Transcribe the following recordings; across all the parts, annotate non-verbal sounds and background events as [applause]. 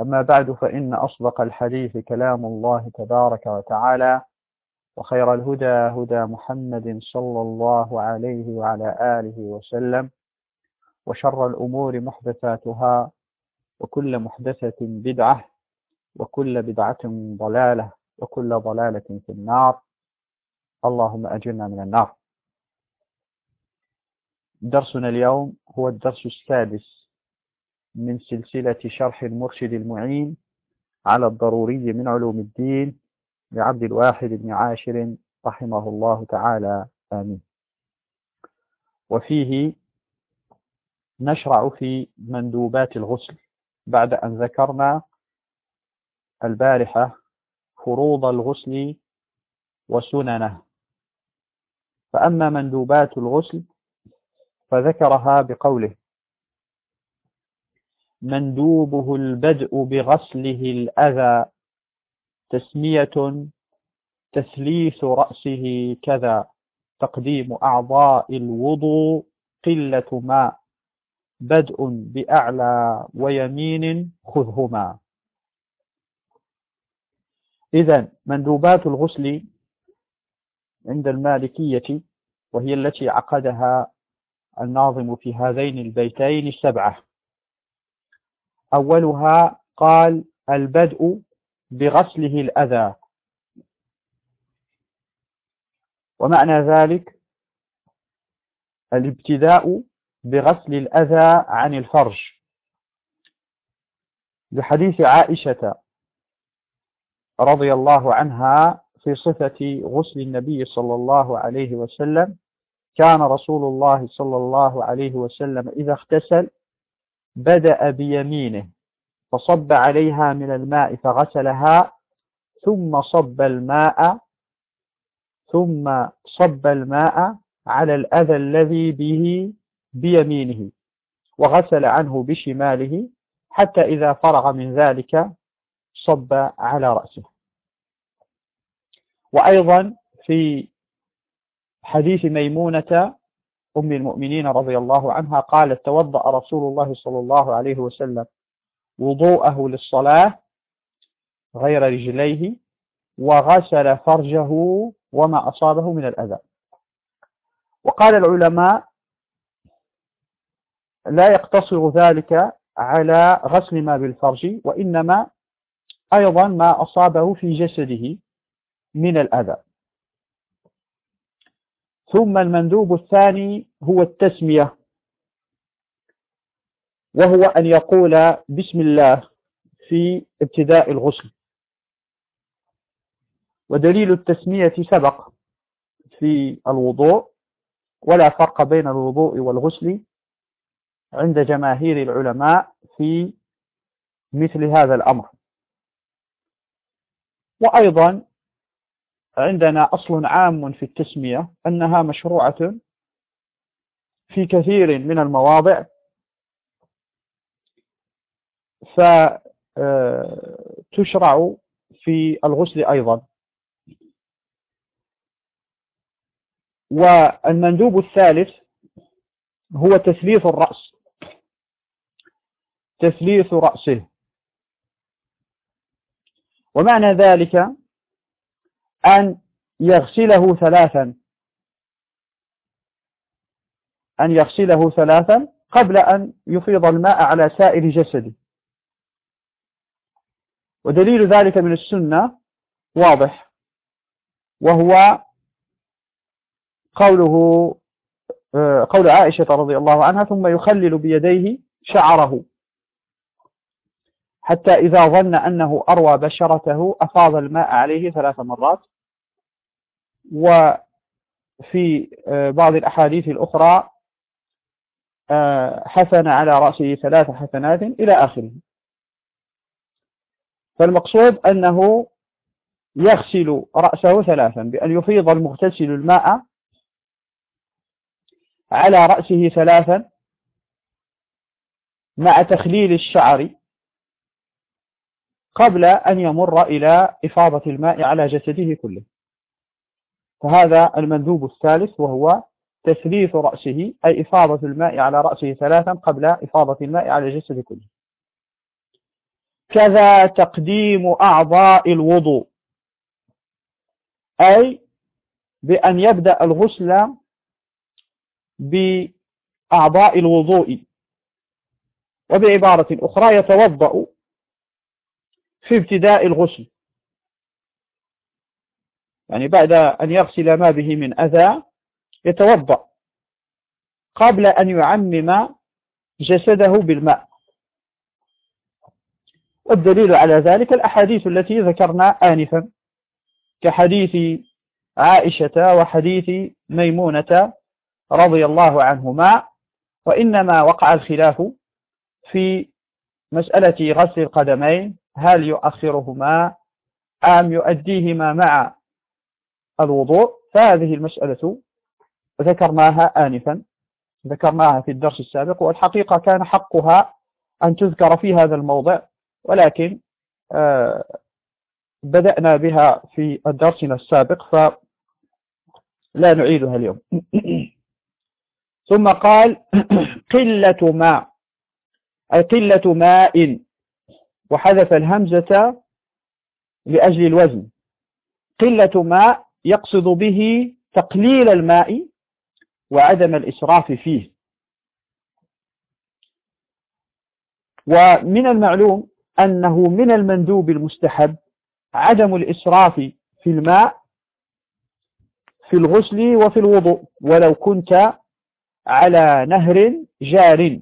أما بعد فإن أصدق الحديث كلام الله تبارك وتعالى وخير الهدى هدى محمد صلى الله عليه وعلى آله وسلم وشر الأمور محدثاتها وكل محدثة بدعة وكل بدعة ضلالة وكل ضلالة في النار. اللهم أجرنا من النار. درسنا اليوم هو الدرس السادس من سلسلة شرح المرشد المعين على الضروري من علوم الدين لعبد الواحد بن عاشر رحمه الله تعالى. آمين. وفيه نشرع في مندوبات الغسل بعد أن ذكرنا البارحة فروض الغسل وسننه. فأما مندوبات الغسل فذكرها بقوله مندوبه البدء بغسله الأذى. تسمية تثليث رأسه كذا. تقديم أعضاء الوضوء قلة ماء بدء بأعلى ويمين خذهما. إذا مندوبات الغسل عند المالكية وهي التي عقدها الناظم في هذين البيتين السبعة. أولها قال البدء بغسله الأذى. ومعنى ذلك الابتداء بغسل الأذى عن الفرج. لحديث عائشة رضي الله عنها في صفة غسل النبي صلى الله عليه وسلم كان رسول الله صلى الله عليه وسلم إذا اغتسل بدأ بيمينه فصب عليها من الماء فغسلها ثم صب الماء ثم صب الماء على الأذى الذي به بيمينه وغسل عنه بشماله حتى إذا فرغ من ذلك صب على رأسه. وأيضا في حديث ميمونة أم المؤمنين رضي الله عنها قالت توضأ رسول الله صلى الله عليه وسلم وضوءه للصلاة غير رجليه وغسل فرجه وما أصابه من الأذى. وقال العلماء لا يقتصر ذلك على غسل ما بالفرج وإنما أيضا ما أصابه في جسده من الأذى. ثم المندوب الثاني هو التسمية وهو أن يقول بسم الله في ابتداء الغسل. ودليل التسمية سبق في الوضوء ولا فرق بين الوضوء والغسل عند جماهير العلماء في مثل هذا الأمر. وأيضا عندنا أصل عام في التسمية أنها مشروعة في كثير من المواضع. فتشرع في الغسل أيضا. والمندوب الثالث هو تثليث الرأس. تثليث رأسه. ومعنى ذلك أن يغسله ثلاثا. أن يغسله ثلاثا قبل أن يفيض الماء على سائر جسده. ودليل ذلك من السنة واضح وهو قوله آه، قول عائشة رضي الله عنها ثم يخلل بيديه شعره. حتى إذا ظن أنه أروى بشرته أفاض الماء عليه ثلاث مرات. وفي آه، بعض الأحاديث الأخرى آه، حسن على رأسه ثلاث حسنات إلى آخره. فالمقصود أنه يغسل رأسه ثلاثا بأن يفيض المغتسل الماء على رأسه ثلاثا مع تخليل الشعر. قبل أن يمر إلى إفاضة الماء على جسده كله. فهذا المندوب الثالث وهو تثليث رأسه أي إفاضة الماء على رأسه ثلاثا قبل إفاضة الماء على جسده كله. كذا تقديم أعضاء الوضوء أي بأن يبدأ الغسل بأعضاء الوضوء. وبعبارة أخرى يتوضأ في ابتداء الغسل. يعني بعد أن يغسل ما به من أذى يتوضأ قبل أن يعمم جسده بالماء. والدليل على ذلك الأحاديث التي ذكرنا آنفا كحديث عائشة وحديث ميمونة رضي الله عنهما وإنما وقع الخلاف في مسألة غسل القدمين هل يؤخرهما أم يؤديهما مع الوضوء؟ فهذه المسألة ذكرناها آنفا ذكرناها في الدرس السابق والحقيقة كان حقها أن تذكر في هذا الموضع ولكن آه، بدأنا بها في درسنا السابق فلا نعيدها اليوم. ثم قال قلة ماء أي قلة ماء. وحذف الهمزة لأجل الوزن. قلة ماء يقصد به تقليل الماء وعدم الإسراف فيه. ومن المعلوم أنه من المندوب المستحب عدم الإسراف في الماء في الغسل وفي الوضوء ولو كنت على نهر جار.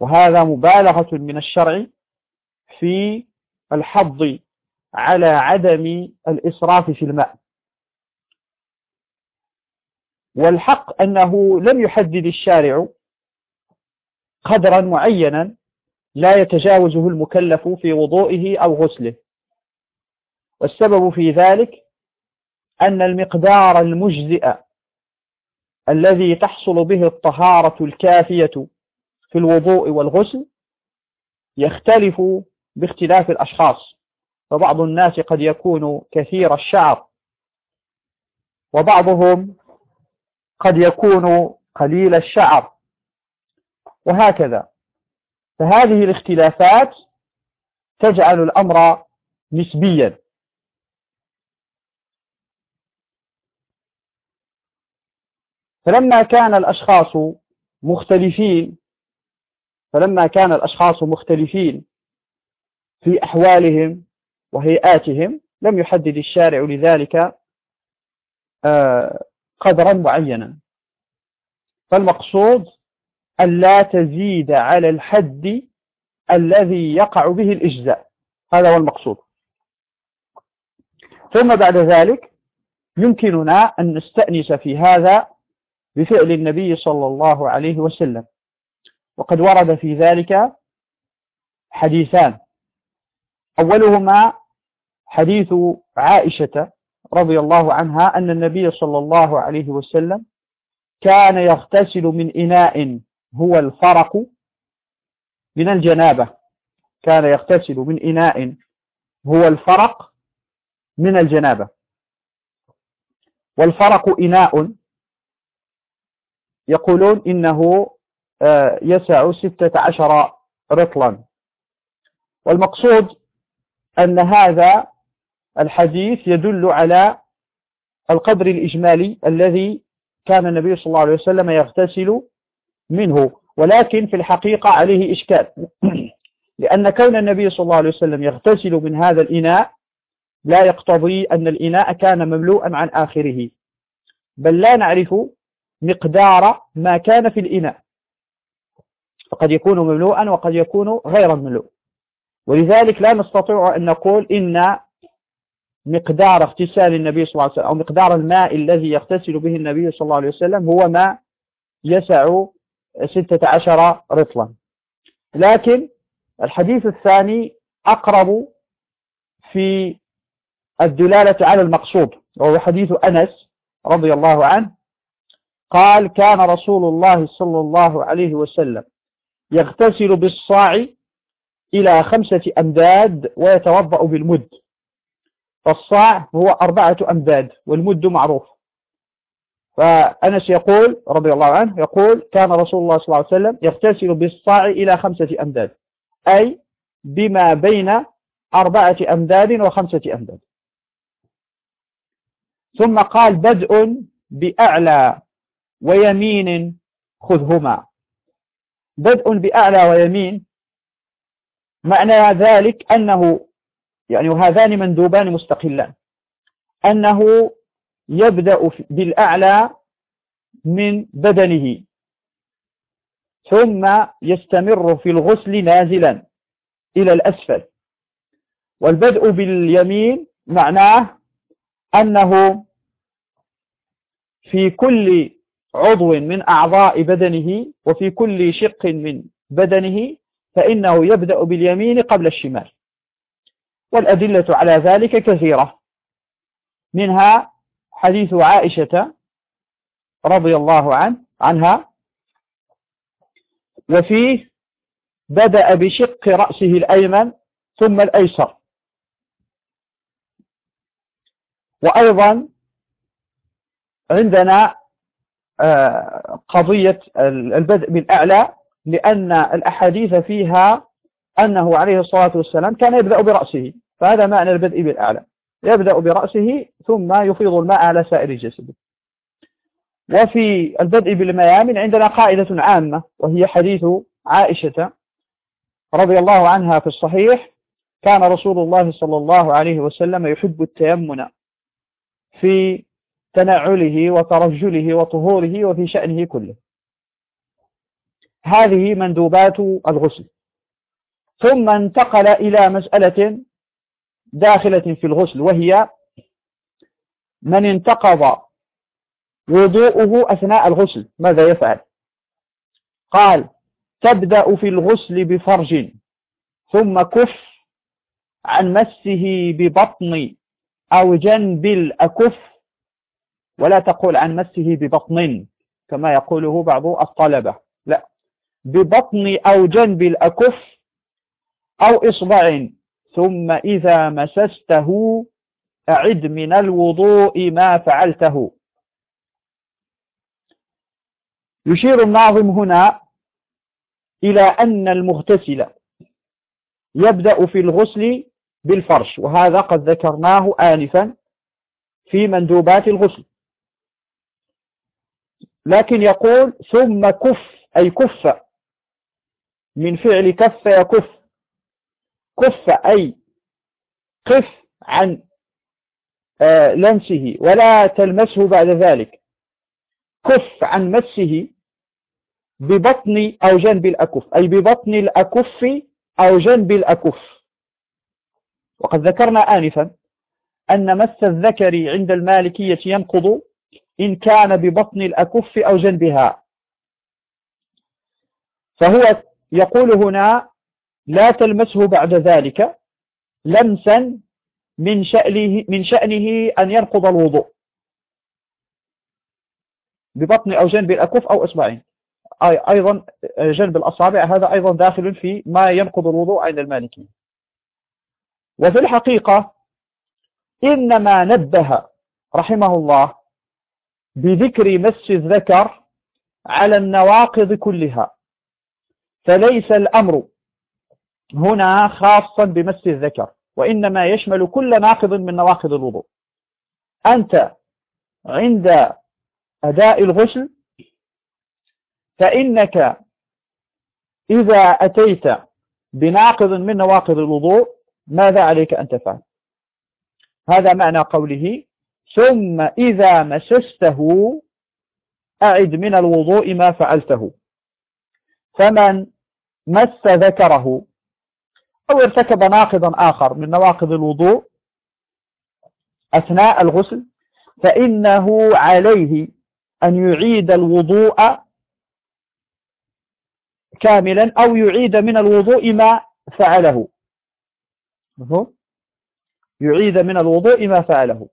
وهذا مبالغة من الشرع في الحظ على عدم الإسراف في الماء. والحق أنه لم يحدد الشارع قدرا معينا لا يتجاوزه المكلف في وضوئه أو غسله. والسبب في ذلك أن المقدار المجزئ الذي تحصل به الطهارة الكافية في الوضوء والغسل يختلف باختلاف الأشخاص فبعض الناس قد يكون كثير الشعر وبعضهم قد يكون قليل الشعر وهكذا. فهذه الاختلافات تجعل الأمر نسبيا. فلما كان الأشخاص مختلفين فلما كان الأشخاص مختلفين في أحوالهم وهيئاتهم لم يحدد الشارع لذلك آه، قدرا معينا. فالمقصود أن لا تزيد على الحد الذي يقع به الإجزاء. هذا هو المقصود. ثم بعد ذلك يمكننا أن نستأنس في هذا بفعل النبي صلى الله عليه وسلم. وقد ورد في ذلك حديثان. أولهما حديث عائشة رضي الله عنها أن النبي صلى الله عليه وسلم كان يغتسل من إناء هو الفرق من الجنابة. كان يغتسل من إناء هو الفرق من الجنابة. والفرق إناء. يقولون إنه يسع ستة عشر رطلا. والمقصود أن هذا الحديث يدل على القدر الإجمالي الذي كان النبي صلى الله عليه وسلم يغتسل منه. ولكن في الحقيقة عليه إشكال. [clears throat] لأن كون النبي صلى الله عليه وسلم يغتسل من هذا الإناء لا يقتضي أن الإناء كان مملوءا عن آخره. بل لا نعرف مقدار ما كان في الإناء. فقد يكون مملوءا وقد يكون غير مملوء. ولذلك لا نستطيع أن نقول إن مقدار اغتسال النبي صلى الله عليه وسلم أو مقدار الماء الذي يغتسل به النبي صلى الله عليه وسلم هو ما يسع ستة عشر رطلا. لكن الحديث الثاني أقرب في الدلالة على المقصود وهو حديث أنس رضي الله عنه قال كان رسول الله صلى الله عليه وسلم يغتسل بالصاع إلى خمسة أمداد ويتوضأ بالمد. فالصاع هو أربعة أمداد والمد معروف. فأنس يقول رضي الله عنه يقول كان رسول الله صلى الله عليه وسلم يغتسل بالصاع إلى خمسة أمداد أي بما بين أربعة أمداد وخمسة أمداد. ثم قال بدء بأعلى ويمين خذهما. بدء بأعلى ويمين. معنى ذلك أنه يعني هذان مندوبان مستقلان. أنه يبدأ بالأعلى من بدنه ثم يستمر في الغسل نازلا إلى الأسفل. والبدء باليمين معناه أنه في كل عضو من أعضاء بدنه وفي كل شق من بدنه فإنه يبدأ باليمين قبل الشمال. والأدلة على ذلك كثيرة. منها حديث عائشة رضي الله عنه عنها وفيه بدأ بشق رأسه الأيمن ثم الأيسر. وأيضا عندنا قضية البدء بالأعلى لأن الأحاديث فيها أنه عليه الصلاة والسلام كان يبدأ برأسه. فهذا معنى البدء بالأعلى. يبدأ برأسه ثم يفيض الماء على سائر جسده وفي البدء بالميامن عندنا قاعدة عامة وهي حديث عائشة رضي الله عنها في الصحيح كان رسول الله صلى الله عليه وسلم يحب التيمن في تنعله وترجله وطهوره وفي شأنه كله. هذه مندوبات الغسل. ثم انتقل إلى مسألة داخلة في الغسل وهي من انتقض وضوءه أثناء الغسل ماذا يفعل؟ قال تبدأ في الغسل بفرج ثم كف عن مسه ببطن أو جنب الأكف ولا تقول عن مسه ببطن كما يقوله بعض الطلبة. لا. ببطن أو جنب الأكف أو إصبع. ثم إذا مسسته أعد من الوضوء ما فعلته. يشير الناظم هنا إلى أن المغتسل يبدأ في الغسل بالفرش وهذا قد ذكرناه آنفا في مندوبات الغسل. لكن يقول ثم كف أي كف. من فعل كف يكف. كف أي قف عن آه، لمسه ولا تلمسه بعد ذلك. كف عن مسه ببطن أو جنب الأكف أي ببطن الأكف أو جنب الأكف. وقد ذكرنا آنفا أن مس الذكر عند المالكية ينقض إن كان ببطن الأكف أو جنبها. فهو يقول هنا لا تلمسه بعد ذلك لمسا من شأنه, من شأنه أن ينقض الوضوء. ببطن أو جنب الأكف أو إصبعين. أيضا جنب الأصابع هذا أيضا داخل في ما ينقض الوضوء عند المالكي وفي الحقيقة إنما نبه رحمه الله بذكر مس الذكر على النواقض كلها. فليس الأمر هنا خاصا بمس الذكر وإنما يشمل كل ناقض من نواقض الوضوء. أنت عند أداء الغسل فإنك إذا أتيت بناقض من نواقض الوضوء ماذا عليك أن تفعل؟ هذا معنى قوله ثم إذا مسسته أعد من الوضوء ما فعلته. فمن مس ذكره أو ارتكب ناقضا آخر من نواقض الوضوء أثناء الغسل فإنه عليه أن يعيد الوضوء كاملا أو يعيد من الوضوء ما فعله. يعيد من الوضوء ما فعله.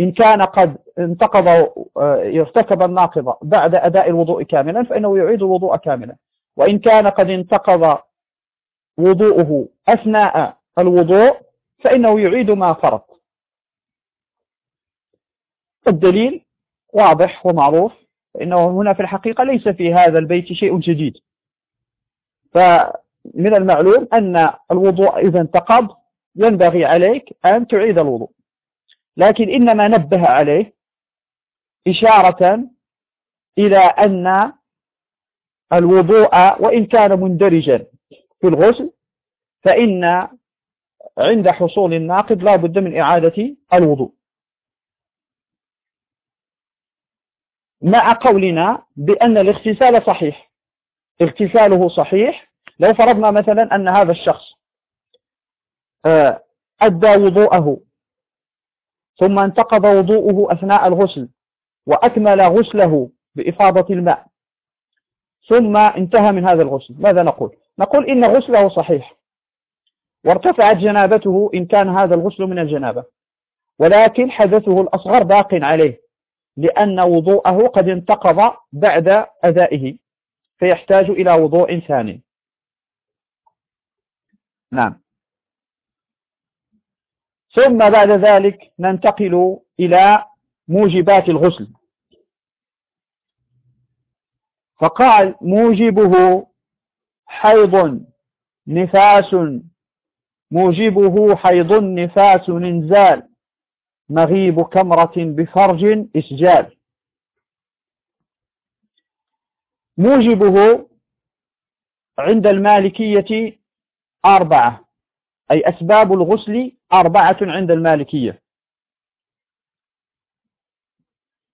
إن كان قد انتقض ارتكب الناقض بعد أداء الوضوء كاملا فإنه يعيد الوضوء كاملا. وإن كان قد انتقض وضوءه أثناء الوضوء فإنه يعيد ما فرط الدليل واضح ومعروف فإنه هنا في الحقيقة ليس في هذا البيت شيء جديد. فمن المعلوم أن الوضوء إذا انتقض ينبغي عليك أن تعيد الوضوء. لكن إنما نبه عليه إشارة إلى أن الوضوء وإن كان مندرجا في الغسل فإن عند حصول الناقض لا بد من إعادة الوضوء. مع قولنا بأن الاغتسال صحيح. اغتساله صحيح. لو فرضنا مثلا أن هذا الشخص آه، أدى وضوءه ثم انتقض وضوءه أثناء الغسل وأكمل غسله بإفاضة الماء. ثم انتهى من هذا الغسل. ماذا نقول؟ نقول إن غسله صحيح. وارتفعت جنابته إن كان هذا الغسل من الجنابة. ولكن حدثه الأصغر باق عليه لأن وضوءه قد انتقض بعد أدائه فيحتاج إلى وضوء ثاني. نعم. ثم بعد ذلك ننتقل إلى موجبات الغسل. فقال موجبه حيض نفاس موجبه حيض نفاس انزال مغيب كمرة بفرج إسجال. موجبه عند المالكية أربعة. أي أسباب الغسل أربعة عند المالكية.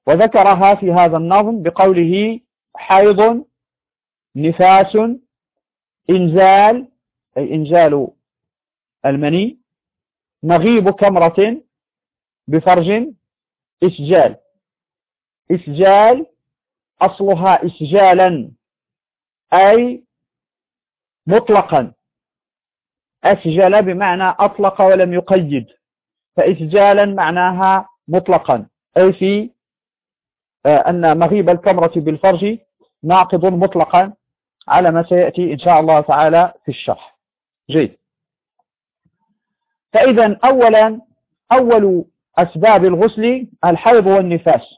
وذكرها في هذا النظم بقوله حيض نفاس إنزال أي إنزال المني مغيب كمرة بفرج إسجال. إسجال أصلها إسجالا أي مطلقا. أسجل بمعنى أطلق ولم يقيد. فإسجالا معناها مطلقا. أي في آه، أن مغيب الكمرة بالفرج ناقض مطلقا على ما سيأتي إن شاء الله تعالى في الشرح. جيد. فإذا أولا أول أسباب الغسل الحيض والنفاس.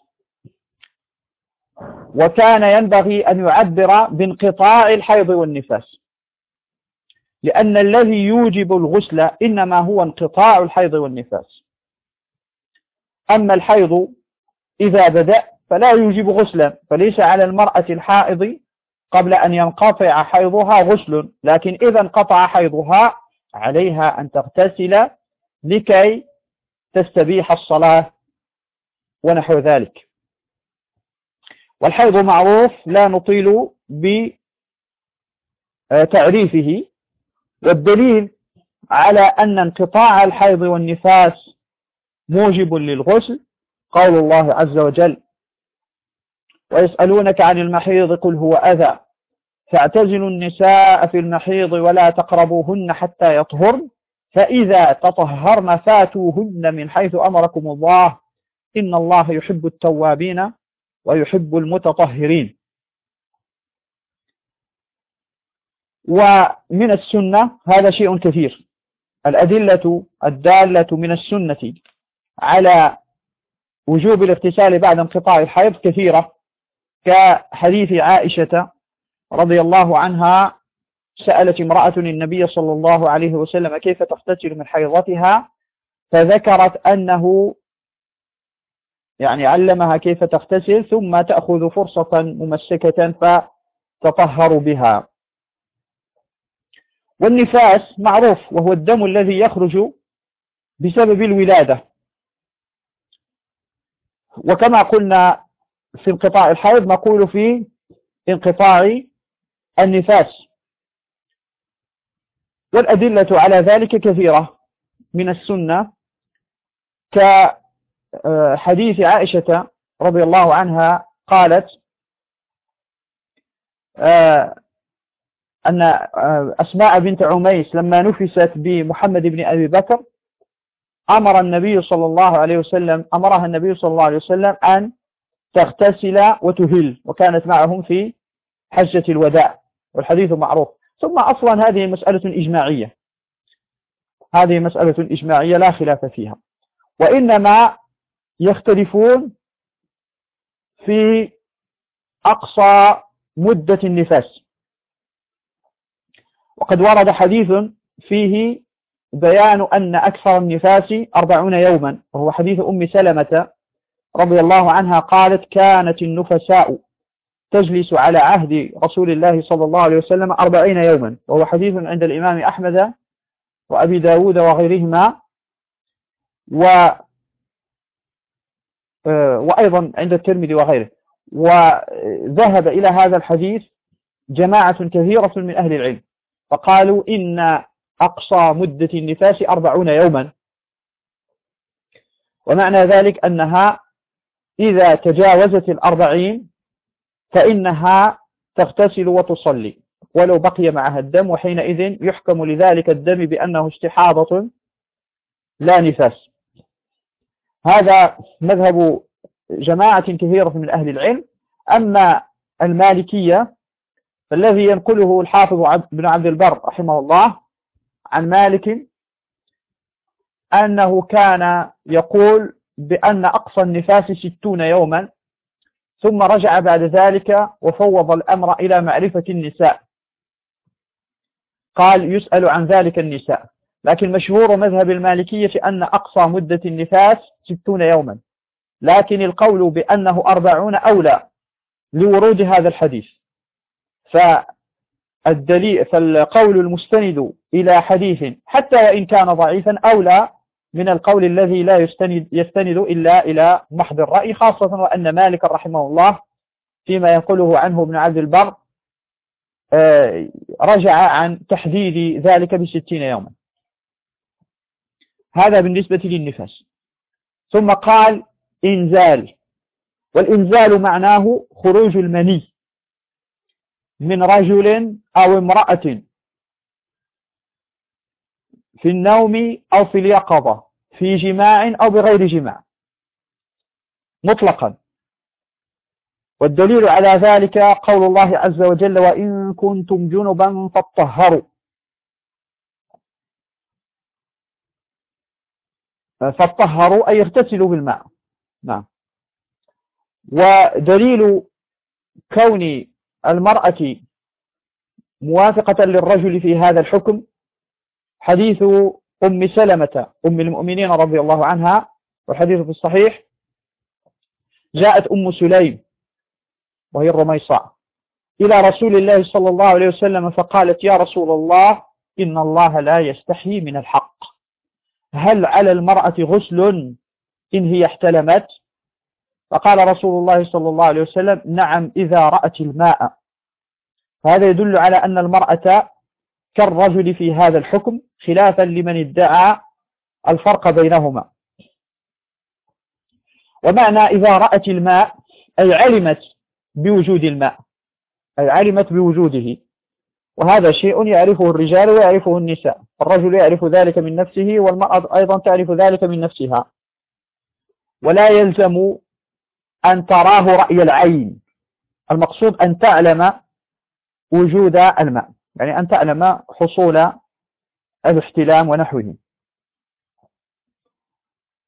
وكان ينبغي أن يعبر بانقطاع الحيض والنفاس. لأن الذي يوجب الغسل إنما هو انقطاع الحيض والنفاس. أما الحيض إذا بدأ فلا يوجب غسلا فليس على المرأة الحائض قبل أن ينقطع حيضها غسل لكن إذا انقطع حيضها عليها أن تغتسل لكي تستبيح الصلاة ونحو ذلك. والحيض معروف لا نطيل بتعريفه والدليل على أن انقطاع الحيض والنفاس موجب للغسل قول الله عز وجل ويسألونك عن المحيض قل هو أذى فاعتزلوا النساء في المحيض ولا تقربوهن حتى يطهرن فإذا تطهرن فاتوهن من حيث أمركم الله إن الله يحب التوابين ويحب المتطهرين. ومن السنة هذا شيء كثير. الأدلة الدالة من السنة على وجوب الاغتسال بعد انقطاع الحيض كثيرة كحديث عائشة رضي الله عنها سألت امرأة النبي صلى الله عليه وسلم كيف تغتسل من حيضتها؟ فذكرت أنه يعني علمها كيف تغتسل ثم تأخذ فرصة ممسكة فتطهر بها. والنفاس معروف وهو الدم الذي يخرج بسبب الولادة. وكما قلنا في انقطاع الحيض نقول في انقطاع النفاس. والأدلة على ذلك كثيرة من السنة كحديث عائشة رضي الله عنها قالت آه، أن آه، أسماء بنت عميس لما نفست بمحمد بن أبي بكر أمر النبي صلى الله عليه وسلم أمرها النبي صلى الله عليه وسلم أن تغتسل وتهل وكانت معهم في حجة الوداع والحديث معروف. ثم أصلا هذه مسألة إجماعية. هذه مسألة إجماعية لا خلاف فيها. وإنما يختلفون في أقصى مدة النفاس. وقد ورد حديث فيه بيان أن أكثر النفاس أربعون يوما وهو حديث أم سلمة رضي الله عنها قالت كانت النفساء تجلس على عهد رسول الله صلى الله عليه وسلم أربعين يوما وهو حديث عند الإمام أحمد وأبي داود وغيرهما و آه، وأيضا عند الترمذي وغيره. وذهب إلى هذا الحديث جماعة كثيرة من أهل العلم. فقالوا إن أقصى مدة النفاس أربعون يوما. ومعنى ذلك أنها إذا تجاوزت الأربعين فإنها تغتسل وتصلي ولو بقي معها الدم وحينئذ يحكم لذلك الدم بأنه استحاضة لا نفاس. هذا مذهب جماعة كثيرة من أهل العلم. أما المالكية فالذي ينقله الحافظ بن عبد البر رحمه الله عن مالك أنه كان يقول بأن أقصى النفاس ستون يوما ثم رجع بعد ذلك وفوض الأمر إلى معرفة النساء. قال يسأل عن ذلك النساء. لكن مشهور مذهب المالكية أن أقصى مدة النفاس ستون يوما. لكن القول بأنه أربعون أولى لورود هذا الحديث. فالدليل فالقول المستند إلى حديث حتى وإن كان ضعيفا أولى من القول الذي لا يستند, يستند إلا إلى محض الرأي خاصة وأن مالك رحمه الله فيما ينقله عنه ابن عبد البر آه، رجع عن تحديد ذلك بستين يوما. هذا بالنسبة للنفاس. ثم قال إنزال والإنزال معناه خروج المني. من رجل أو امرأة في النوم أو في اليقظة في جماع أو بغير جماع. مطلقا. والدليل على ذلك قول الله عز وجل وإن كنتم جنبا فاطهروا. فاطهروا أي اغتسلوا بالماء. نعم. ودليل كون المرأة موافقة للرجل في هذا الحكم؟ حديث أم سلمة أم المؤمنين رضي الله عنها والحديث في الصحيح. جاءت أم سليم وهي الرميصاء إلى رسول الله صلى الله عليه وسلم فقالت يا رسول الله إن الله لا يستحيي من الحق. هل على المرأة غسل إن هي احتلمت؟ فقال رسول الله صلى الله عليه وسلم نعم إذا رأت الماء. هذا يدل على أن المرأة كالرجل في هذا الحكم خلافا لمن ادعى الفرق بينهما. ومعنى إذا رأت الماء أي علمت بوجود الماء أي علمت بوجوده. وهذا شيء يعرفه الرجال ويعرفه النساء. الرجل يعرف ذلك من نفسه والمرأة أيضا تعرف ذلك من نفسها. ولا يلزم أن تراه رأي العين. المقصود أن تعلم وجود الماء. يعني أن تعلم حصول الاحتلام ونحوه.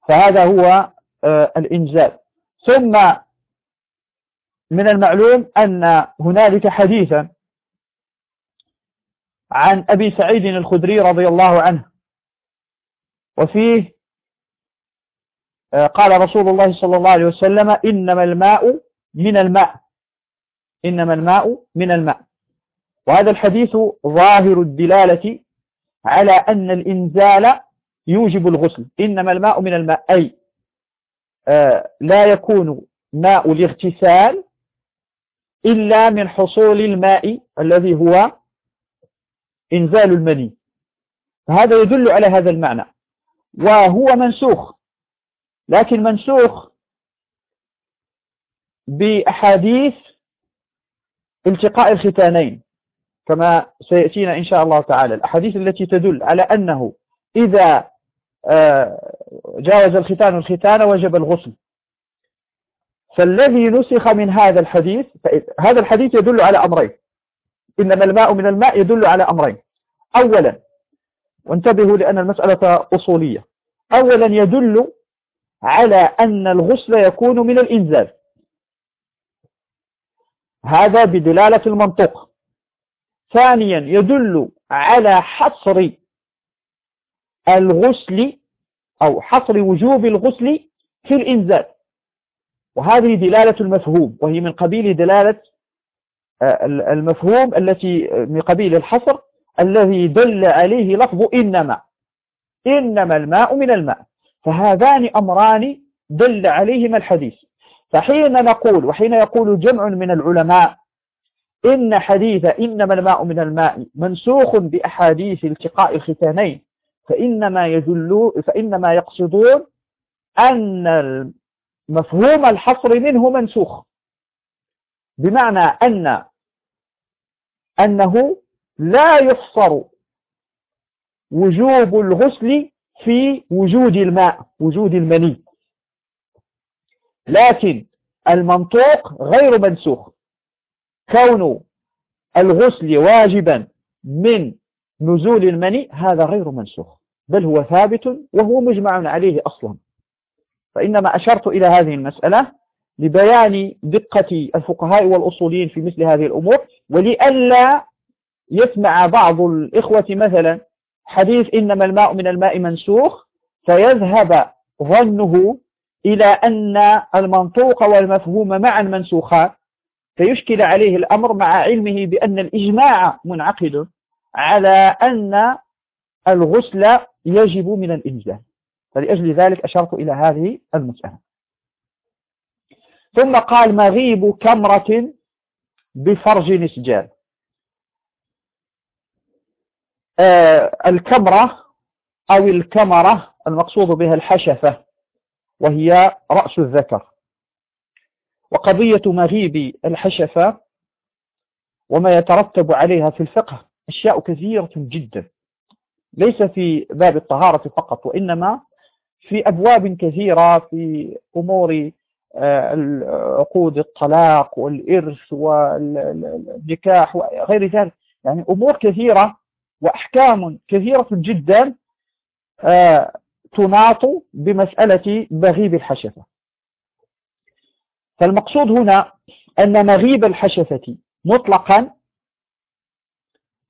فهذا هو آه، الإنزال. ثم من المعلوم أن هنالك حديثا عن أبي سعيد الخدري رضي الله عنه. وفيه آه، قال رسول الله صلى الله عليه وسلم إنما الماء من الماء. إنما الماء من الماء. وهذا الحديث ظاهر الدلالة على أن الإنزال يوجب الغسل. إنما الماء من الماء أي آه، لا يكون ماء الاغتسال إلا من حصول الماء الذي هو إنزال المني. فهذا يدل على هذا المعنى. وهو منسوخ. لكن منسوخ بأحاديث التقاء الختانين. كما سيأتينا إن شاء الله تعالى. الأحاديث التي تدل على أنه إذا آه، جاوز الختان الختان وجب الغسل. فالذي نسخ من هذا الحديث هذا الحديث يدل على أمرين. إنما الماء من الماء يدل على أمرين. أولا وانتبهوا لأن المسألة أصولية. أولا يدل على أن الغسل يكون من الإنزال. هذا بدلالة المنطق. ثانيا يدل على حصر الغسل أو حصر وجوب الغسل في الإنزال وهذه دلالة المفهوم وهي من قبيل دلالة آه، المفهوم التي من قبيل الحصر الذي دل عليه لفظ إنما. إنما الماء من الماء. فهذان أمران دل عليهما الحديث. فحين نقول وحين يقول جمع من العلماء إن حديث إنما الماء من الماء منسوخ بأحاديث التقاء الختانين فإنما يدل فإنما يقصدون أن مفهوم الحصر منه منسوخ. بمعنى أن أنه لا يحصر وجوب الغسل في وجود الماء وجود المني. لكن المنطوق غير منسوخ. كون الغسل واجبا من نزول المني هذا غير منسوخ بل هو ثابت وهو مجمع عليه أصلا. فإنما أشرت إلى هذه المسألة لبيان دقة الفقهاء والأصوليين في مثل هذه الأمور ولئلا يسمع بعض الإخوة مثلا حديث إنما الماء من الماء منسوخ فيذهب ظنه إلى أن المنطوق والمفهوم معا منسوخان. فيشكل عليه الأمر مع علمه بأن الإجماع منعقد على أن الغسل يجب من الإنزال فلأجل ذلك أشرت إلى هذه المسألة. ثم قال مغيب كمرة بفرج نسجال آه الكمرة أو الكمرة المقصود بها الحشفة وهي رأس الذكر. وقضية مغيب الحشفة وما يترتب عليها في الفقه أشياء كثيرة جدا. ليس في باب الطهارة فقط وإنما في أبواب كثيرة في أمور آه، عقود الطلاق والإرث والنكاح وغير ذلك. يعني أمور كثيرة وأحكام كثيرة جدا آه، تناط بمسألة مغيب الحشفة. فالمقصود هنا أن مغيب الحشفة مطلقا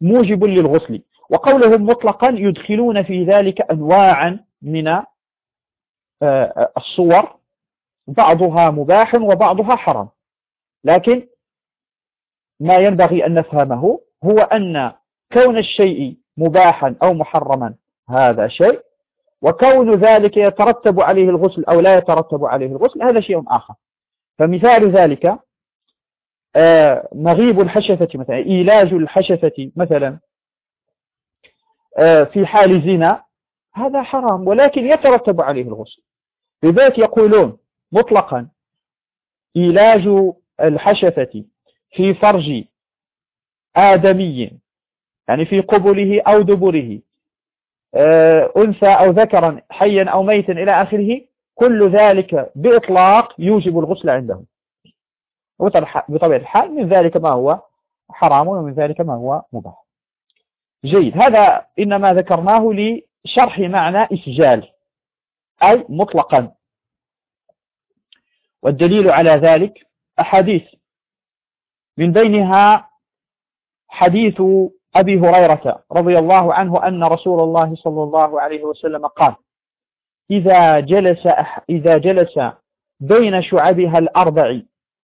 موجب للغسل وقولهم مطلقا يدخلون في ذلك أنواعا من آه، الصور بعضها مباح وبعضها حرام. لكن ما ينبغي أن نفهمه هو أن كون الشيء مباحا أو محرما هذا شيء وكون ذلك يترتب عليه الغسل أو لا يترتب عليه الغسل هذا شيء آخر. فمثال ذلك آه، مغيب الحشفة مثلا إيلاج الحشفة مثلا آه، في حال زنا هذا حرام ولكن يترتب عليه الغسل. لذلك يقولون مطلقا إيلاج الحشفة في فرج آدمي يعني في قبله أو دبره آه، أنثى أو ذكرا حيا أو ميتا إلى آخره كل ذلك بإطلاق يوجب الغسل عندهم. بطبيعة الحال من ذلك ما هو حرام ومن ذلك ما هو مباح. جيد. هذا إنما ذكرناه لشرح معنى إسجال. أي مطلقا. والدليل على ذلك أحاديث. من بينها حديث أبي هريرة رضي الله عنه أن رسول الله صلى الله عليه وسلم قال إذا جلس, إذا جلس بين شعبها الأربع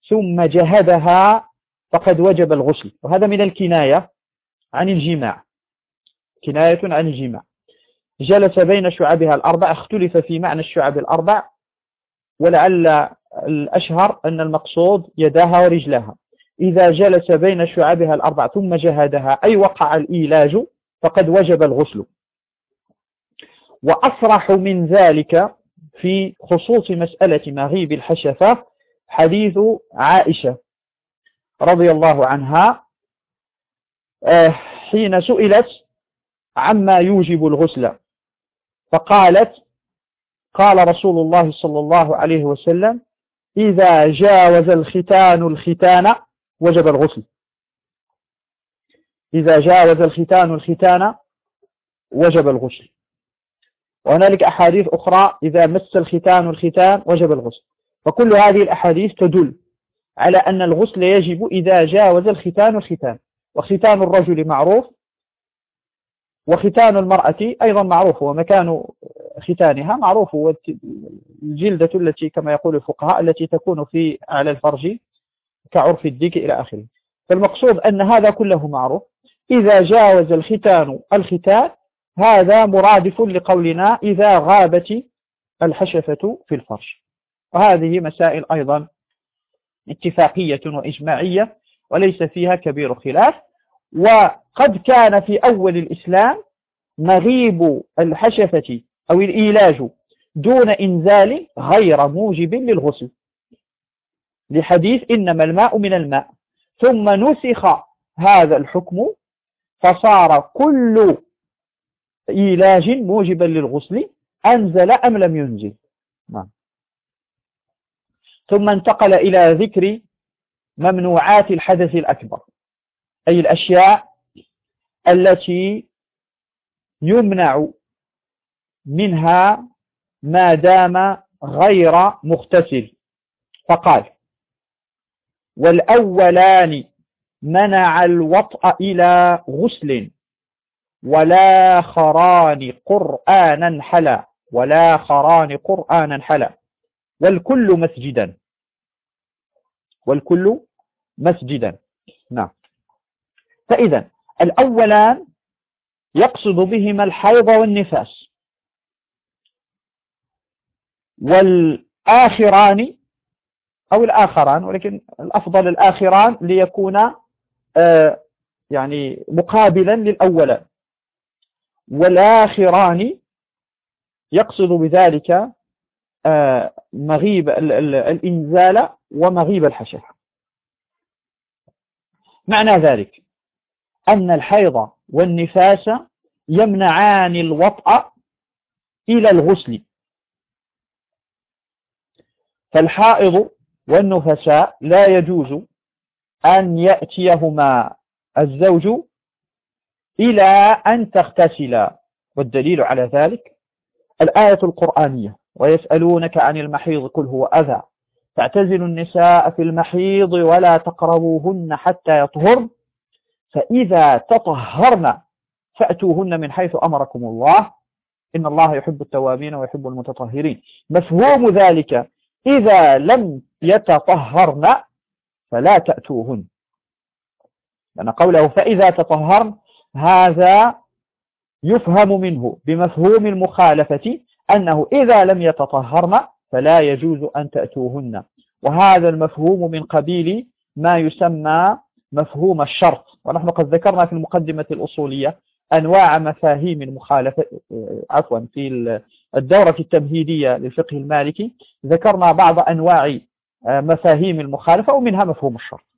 ثم جهدها فقد وجب الغسل. وهذا من الكناية عن الجماع. كناية عن الجماع. جلس بين شعبها الأربع اختلف في معنى الشعب الأربع ولعل الأشهر أن المقصود يداها ورجلها إذا جلس بين شعبها الأربع ثم جهدها أي وقع الإيلاج فقد وجب الغسل. وأصرح من ذلك في خصوص مسألة مغيب الحشفة حديث عائشة رضي الله عنها آه، حين سئلت عما يوجب الغسل. فقالت قال رسول الله صلى الله عليه وسلم إذا جاوز الختان الختان وجب الغسل. إذا جاوز الختان الختان وجب الغسل. وهنالك أحاديث أخرى إذا مس الختان الختان وجب الغسل. فكل هذه الأحاديث تدل على أن الغسل يجب إذا جاوز الختان الختان. وختان الرجل معروف وختان المرأة أيضا معروف. ومكان ختانها معروف. الجلدة التي كما يقول الفقهاء التي تكون في أعلى الفرج كعرف الديك إلى آخره. فالمقصود أن هذا كله معروف. إذا جاوز الختان الختان هذا مرادف لقولنا إذا غابت الحشفة في الفرج وهذه مسائل أيضا اتفاقية وإجماعية وليس فيها كبير خلاف. وقد كان في أول الإسلام مغيب الحشفة أو الإيلاج دون إنزال غير موجب للغسل. لحديث إنما الماء من الماء. ثم نسخ هذا الحكم فصار كل إيلاج موجبا للغسل أنزل أم لم ينزل؟ نعم. ثم انتقل إلى ذكر ممنوعات الحدث الأكبر أي الأشياء التي يمنع منها ما دام غير مغتسل. فقال والأولان منع الوطأ إلى غسل. ولا خران قرآنا حلا. ولا خران قرآنا حلا. والكل مسجدا. والكل مسجدا. نعم. فإذا الأولان يقصد بهما الحيض والنفاس. والآخران أو الآخران ولكن الأفضل الآخران ليكون آه يعني مقابلا للأولان. والآخران يقصد بذلك آه مغيب الإنزال ومغيب الحشفة معنى ذلك أن الحيض والنفاس يمنعان الوطأ إلى الغسل. فالحائض والنفساء لا يجوز أن يأتيهما الزوج إلى أن تغتسلا والدليل على ذلك الآية القرآنية. ويسألونك عن المحيض قل هو أذى. فاعتزلوا النساء في المحيض ولا تقربوهن حتى يطهرن فإذا تطهرن فأتوهن من حيث أمركم الله. إن الله يحب التوابين ويحب المتطهرين. مفهوم ذلك. إذا لم يتطهرن فلا تأتوهن. لأن قوله فإذا تطهرن هذا يفهم منه بمفهوم المخالفة أنه إذا لم يتطهرن فلا يجوز أن تأتوهن. وهذا المفهوم من قبيل ما يسمى مفهوم الشرط. ونحن قد ذكرنا في المقدمة الأصولية أنواع مفاهيم المخالفة عفوا في الدورة التمهيدية للفقه المالكي. ذكرنا بعض أنواع مفاهيم المخالفة ومنها مفهوم الشرط.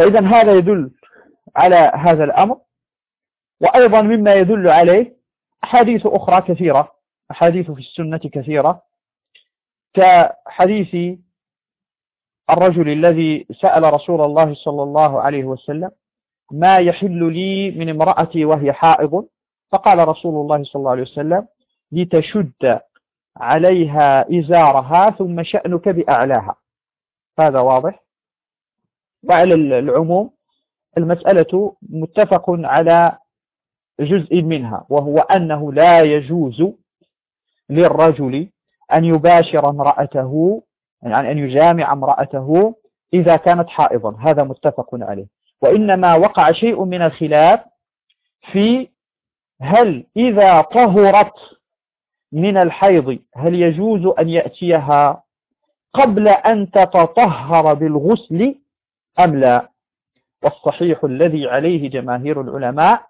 فإذا هذا يدل على هذا الأمر وأيضا مما يدل عليه أحاديث أخرى كثيرة أحاديث في السنة كثيرة كحديث الرجل الذي سأل رسول الله صلى الله عليه وسلم ما يحل لي من امرأتي وهي حائض؟ فقال رسول الله صلى الله عليه وسلم لتشد عليها إزارها ثم شأنك بأعلاها. هذا واضح؟ وعلى العموم المسألة متفق على جزء منها وهو أنه لا يجوز للرجل أن يباشر امرأته يعني أن يجامع امرأته إذا كانت حائضا. هذا متفق عليه. وإنما وقع شيء من الخلاف في هل إذا طهرت من الحيض هل يجوز أن يأتيها قبل أن تتطهر بالغسل؟ أم لا والصحيح الذي عليه جماهير العلماء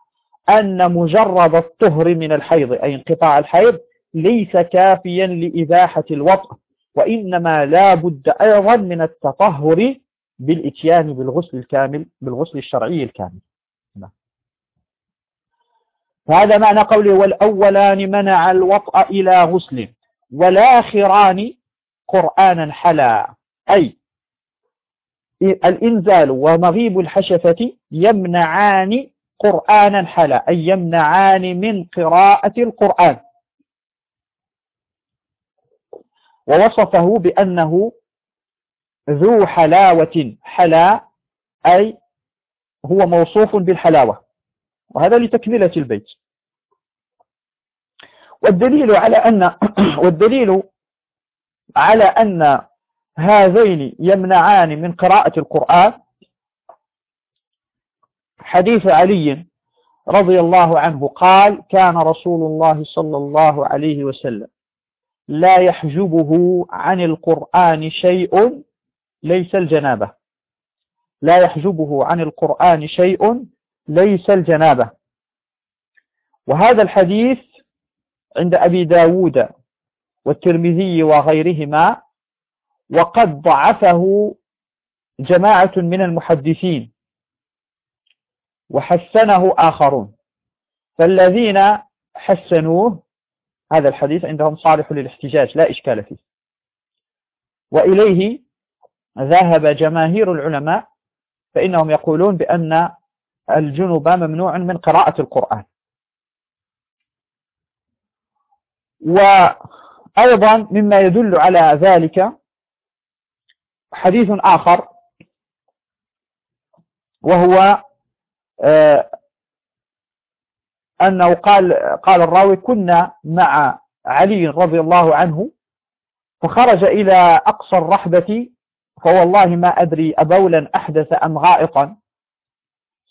أن مجرد الطهر من الحيض أي انقطاع الحيض ليس كافيا لإباحة الوطء وإنما لا بد أيضا من التطهر بالإتيان بالغسل الكامل بالغسل الشرعي الكامل. هذا معنى قوله والأولان منع الوطأ إلى غسل والآخران قرآنا حلا أي الإنزال ومغيب الحشفة يمنعان قرآنا حلا أي يمنعان من قراءة القرآن. ووصفه بأنه ذو حلاوة حلا أي هو موصوف بالحلاوة. وهذا لتكملة البيت. والدليل على أن [clears throat] والدليل على أن هذين يمنعان من قراءة القرآن. حديث علي رضي الله عنه قال كان رسول الله صلى الله عليه وسلم لا يحجبه عن القرآن شيء ليس الجنابة. لا يحجبه عن القرآن شيء ليس الجنابة. وهذا الحديث عند أبي داود والترمذي وغيرهما وقد ضعفه جماعة من المحدثين وحسنه آخرون. فالذين حسنوه هذا الحديث عندهم صالح للاحتجاج لا إشكال فيه. وإليه ذهب جماهير العلماء فإنهم يقولون بأن الجنوب ممنوع من قراءة القرآن. وأيضا مما يدل على ذلك حديث آخر وهو آه، أنه قال قال الراوي كنا مع علي رضي الله عنه فخرج إلى أقصى الرحبة فوالله ما أدري أبولا أحدث أم غائطا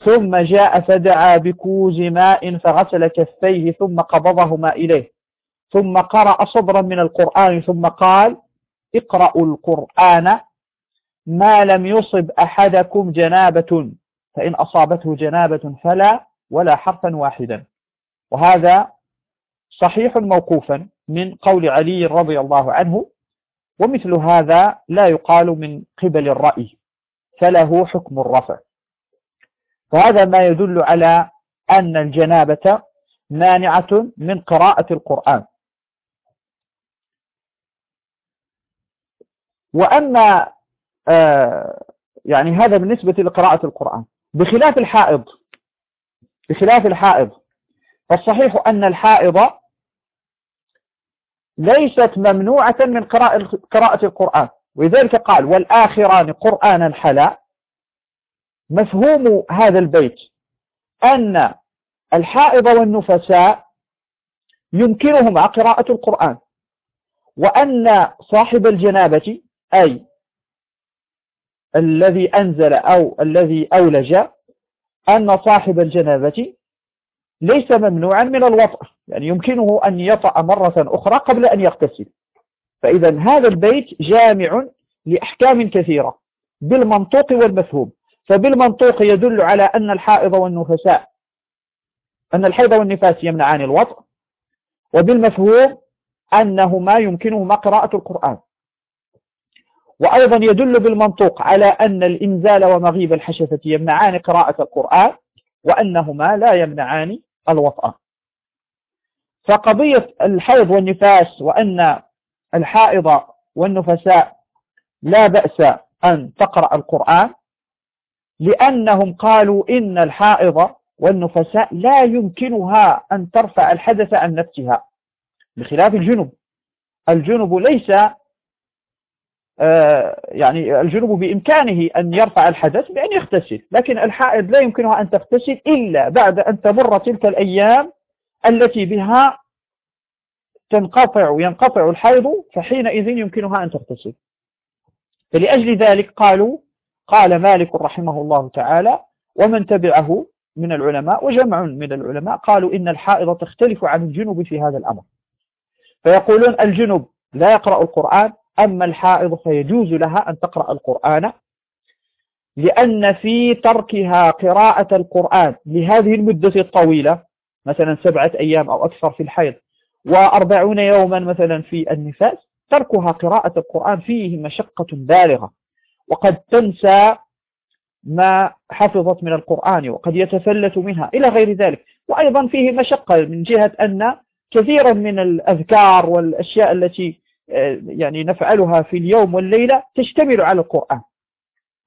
ثم جاء فدعا بكوز ماء فغسل كفيه ثم قبضهما إليه ثم قرأ صدرا من القرآن ثم قال اقرأوا القرآن ما لم يصب أحدكم جنابة فإن أصابته جنابة فلا ولا حرفا واحدا. وهذا صحيح موقوفا من قول علي رضي الله عنه ومثل هذا لا يقال من قبل الرأي فله حكم الرفع. فهذا ما يدل على أن الجنابة مانعة من قراءة القرآن. وأما يعني هذا بالنسبة لقراءة القرآن. بخلاف الحائض بخلاف الحائض فالصحيح أن الحائض ليست ممنوعة من قراءة, قراءة القرآن. ولذلك قال والآخران قرآنا حلا مفهوم هذا البيت أن الحائض والنفساء يمكنهما قراءة القرآن وأن صاحب الجنابة أي الذي أنزل أو الذي أولج أن صاحب الجنابة ليس ممنوعا من الوطأ. يعني يمكنه أن يطأ مرة أخرى قبل أن يغتسل. فإذا هذا البيت جامع لأحكام كثيرة بالمنطوق والمفهوم. فبالمنطوق يدل على أن الحائض والنفساء أن الحيض والنفاس يمنعان الوطء وبالمفهوم أنهما يمكنهما قراءة القرآن. وأيضا يدل بالمنطوق على أن الإنزال ومغيب الحشفة يمنعان قراءة القرآن وأنهما لا يمنعان الوطأ. فقضية الحيض والنفاس وأن الحائض والنفساء لا بأس أن تقرأ القرآن لأنهم قالوا إن الحائض والنفساء لا يمكنها أن ترفع الحدث عن نفسها بخلاف الجنوب. الجنوب ليس يعني الجنوب بإمكانه أن يرفع الحدث بأن يغتسل لكن الحائض لا يمكنها أن تغتسل إلا بعد أن تمر تلك الأيام التي بها تنقطع ينقطع الحيض فحينئذ يمكنها أن تغتسل. فلأجل ذلك قالوا قال مالك رحمه الله تعالى ومن تبعه من العلماء وجمع من العلماء قالوا إن الحائض تختلف عن الجنوب في هذا الأمر فيقولون الجنوب لا يقرأ القرآن أما الحائض فيجوز لها أن تقرأ القرآن لأن في تركها قراءة القرآن لهذه المدة الطويلة مثلا سبعة أيام أو أكثر في الحيض وأربعون يوما مثلا في النفاس تركها قراءة القرآن فيه مشقة بالغة وقد تنسى ما حفظت من القرآن وقد يتفلت منها إلى غير ذلك. وأيضا فيه مشقة من جهة أن كثيرا من الأذكار والأشياء التي يعني نفعلها في اليوم والليلة تشتمل على القرآن.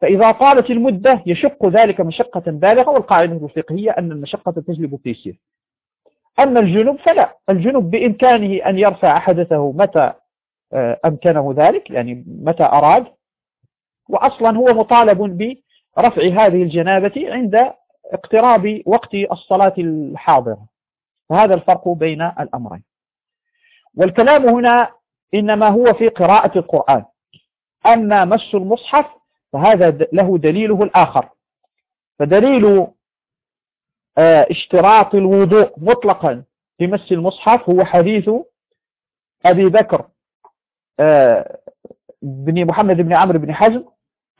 فإذا طالت المدة يشق ذلك مشقة بالغة والقاعدة الفقهية أن المشقة تجلب التيسير أما الجنوب فلا. الجنوب بإمكانه أن يرفع حدثه متى آه، أمكنه ذلك يعني متى أراد. وأصلا هو مطالب برفع هذه الجنابة عند اقتراب وقت الصلاة الحاضرة. فهذا الفرق بين الأمرين. والكلام هنا إنما هو في قراءة القرآن. أما مس المصحف فهذا له دليله الآخر. فدليل آه، اشتراط الوضوء مطلقا لمس المصحف هو حديث أبي بكر آه، بن محمد بن عمرو بن حزم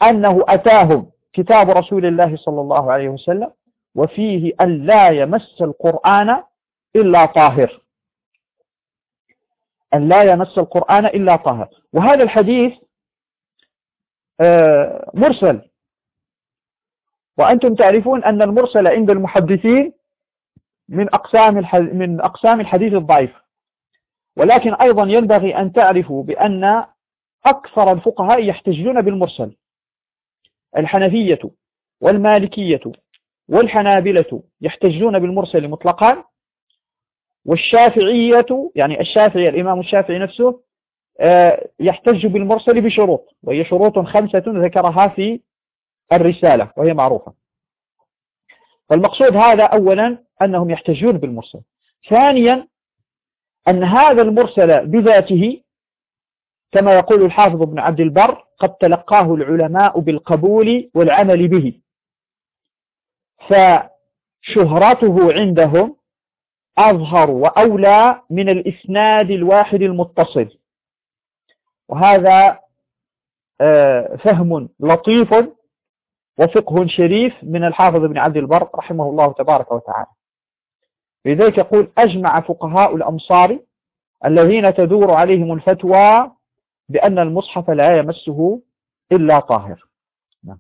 أنه أتاهم كتاب رسول الله صلى الله عليه وسلم وفيه أن لا يمس القرآن إلا طاهر. أن لا يمس القرآن إلا طاهر. وهذا الحديث آه، مرسل. وأنتم تعرفون أن المرسل عند المحدثين من أقسام من أقسام الحديث الضعيف. ولكن أيضا ينبغي أن تعرفوا بأن أكثر الفقهاء يحتجون بالمرسل. الحنفية والمالكية والحنابلة يحتجون بالمرسل مطلقا. والشافعية يعني الشافعي الإمام الشافعي نفسه آه، يحتج بالمرسل بشروط وهي شروط خمسة ذكرها في الرسالة وهي معروفة. فالمقصود هذا أولا أنهم يحتجون بالمرسل. ثانيا أن هذا المرسل بذاته كما يقول الحافظ ابن عبد البر قد تلقاه العلماء بالقبول والعمل به. فشهرته عندهم أظهر وأولى من الإسناد الواحد المتصل. وهذا آه، فهم لطيف وفقه شريف من الحافظ ابن عبد البر رحمه الله تبارك وتعالى. لذلك يقول أجمع فقهاء الأمصار الذين تدور عليهم الفتوى بأن المصحف لا يمسه إلا طاهر. نعم.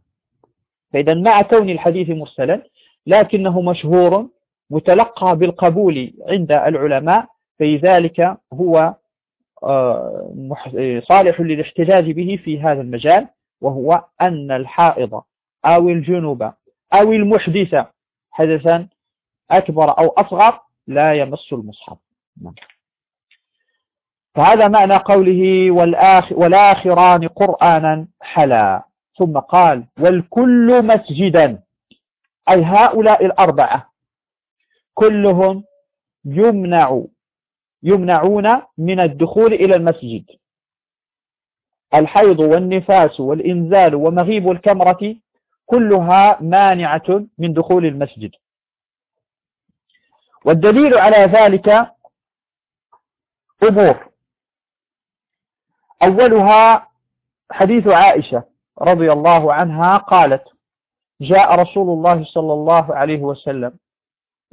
فإذا مع كون الحديث مرسلا لكنه مشهور متلقى بالقبول عند العلماء في ذلك هو آه، صالح للاحتجاج به في هذا المجال وهو أن الحائض أو الجنوب أو المحدث حدثا أكبر أو أصغر لا يمس المصحف. نعم. فهذا معنى قوله والآخ والآخران قرآنا حلا. ثم قال والكل مسجدا. أي هؤلاء الأربعة كلهم يمنع يمنعون من الدخول إلى المسجد. الحيض والنفاس والإنزال ومغيب الكمرة كلها مانعة من دخول المسجد. والدليل على ذلك أمور. أولها حديث عائشة رضي الله عنها قالت جاء رسول الله صلى الله عليه وسلم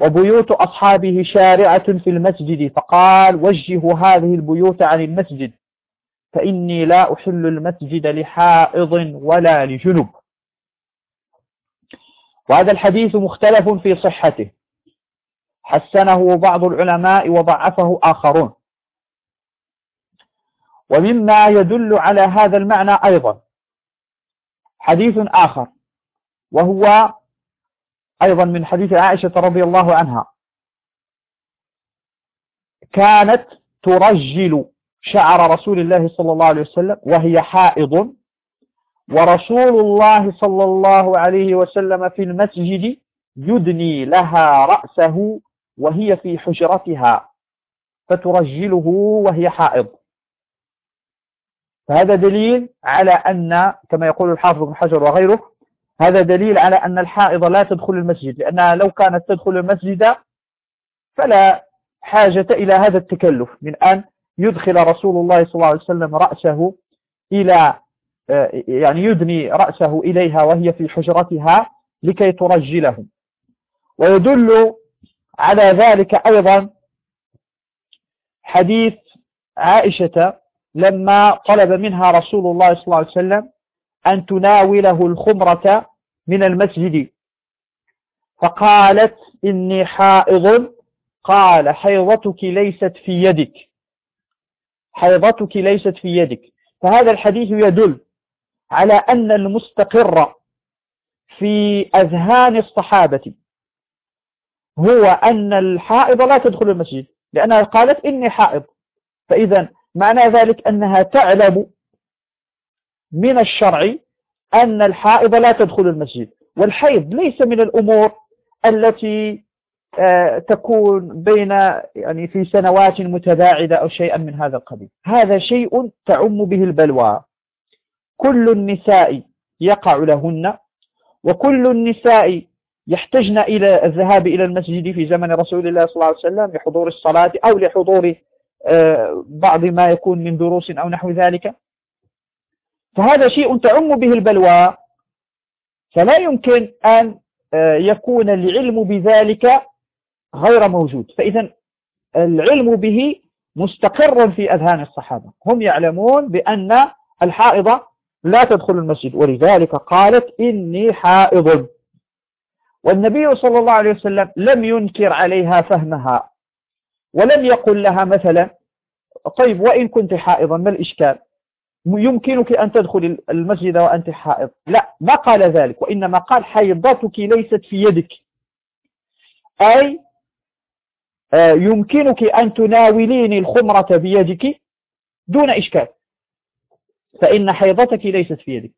وبيوت أصحابه شارعة في المسجد فقال وجهوا هذه البيوت عن المسجد فإني لا أحل المسجد لحائض ولا لجنب. وهذا الحديث مختلف في صحته. حسنه بعض العلماء وضعفه آخرون. ومما يدل على هذا المعنى أيضا. حديث آخر وهو أيضا من حديث عائشة رضي الله عنها. كانت ترجل شعر رسول الله صلى الله عليه وسلم وهي حائض ورسول الله صلى الله عليه وسلم في المسجد يدني لها رأسه وهي في حجرتها فترجله وهي حائض. فهذا دليل على أن كما يقول الحافظ بن حجر وغيره هذا دليل على أن الحائض لا تدخل المسجد لأنها لو كانت تدخل المسجد فلا حاجة إلى هذا التكلف من أن يدخل رسول الله صلى الله عليه وسلم رأسه إلى يعني يدني رأسه إليها وهي في حجرتها لكي ترجله. ويدل على ذلك أيضا حديث عائشة لما طلب منها رسول الله صلى الله عليه وسلم أن تناوله الخمرة من المسجد. فقالت إني حائض. قال حيضتك ليست في يدك. حيضتك ليست في يدك. فهذا الحديث يدل على أن المستقر في أذهان الصحابة هو أن الحائض لا تدخل المسجد لأنها قالت إني حائض. فإذا معنى ذلك أنها تعلم من الشرع أن الحائض لا تدخل المسجد والحيض ليس من الأمور التي آه، تكون بين يعني في سنوات متباعدة أو شيئا من هذا القبيل. هذا شيء تعم به البلوى. كل النساء يقع لهن وكل النساء يحتجن إلى الذهاب إلى المسجد في زمن رسول الله صلى الله عليه وسلم لحضور الصلاة أو لحضور آه، بعض ما يكون من دروس أو نحو ذلك. فهذا شيء تعم به البلوى. فلا يمكن أن آه، يكون العلم بذلك غير موجود. فإذا العلم به مستقر في أذهان الصحابة. هم يعلمون بأن الحائضة لا تدخل المسجد ولذلك قالت إني حائض. والنبي صلى الله عليه وسلم لم ينكر عليها فهمها ولم يقل لها مثلا طيب وإن كنت حائضا ما الإشكال؟ يمكنك أن تدخل المسجد وأنت حائض. لا ما قال ذلك وإنما قال حيضتك ليست في يدك. أي آه، يمكنك أن تناوليني الخمرة بيدك دون إشكال. فإن حيضتك ليست في يدك.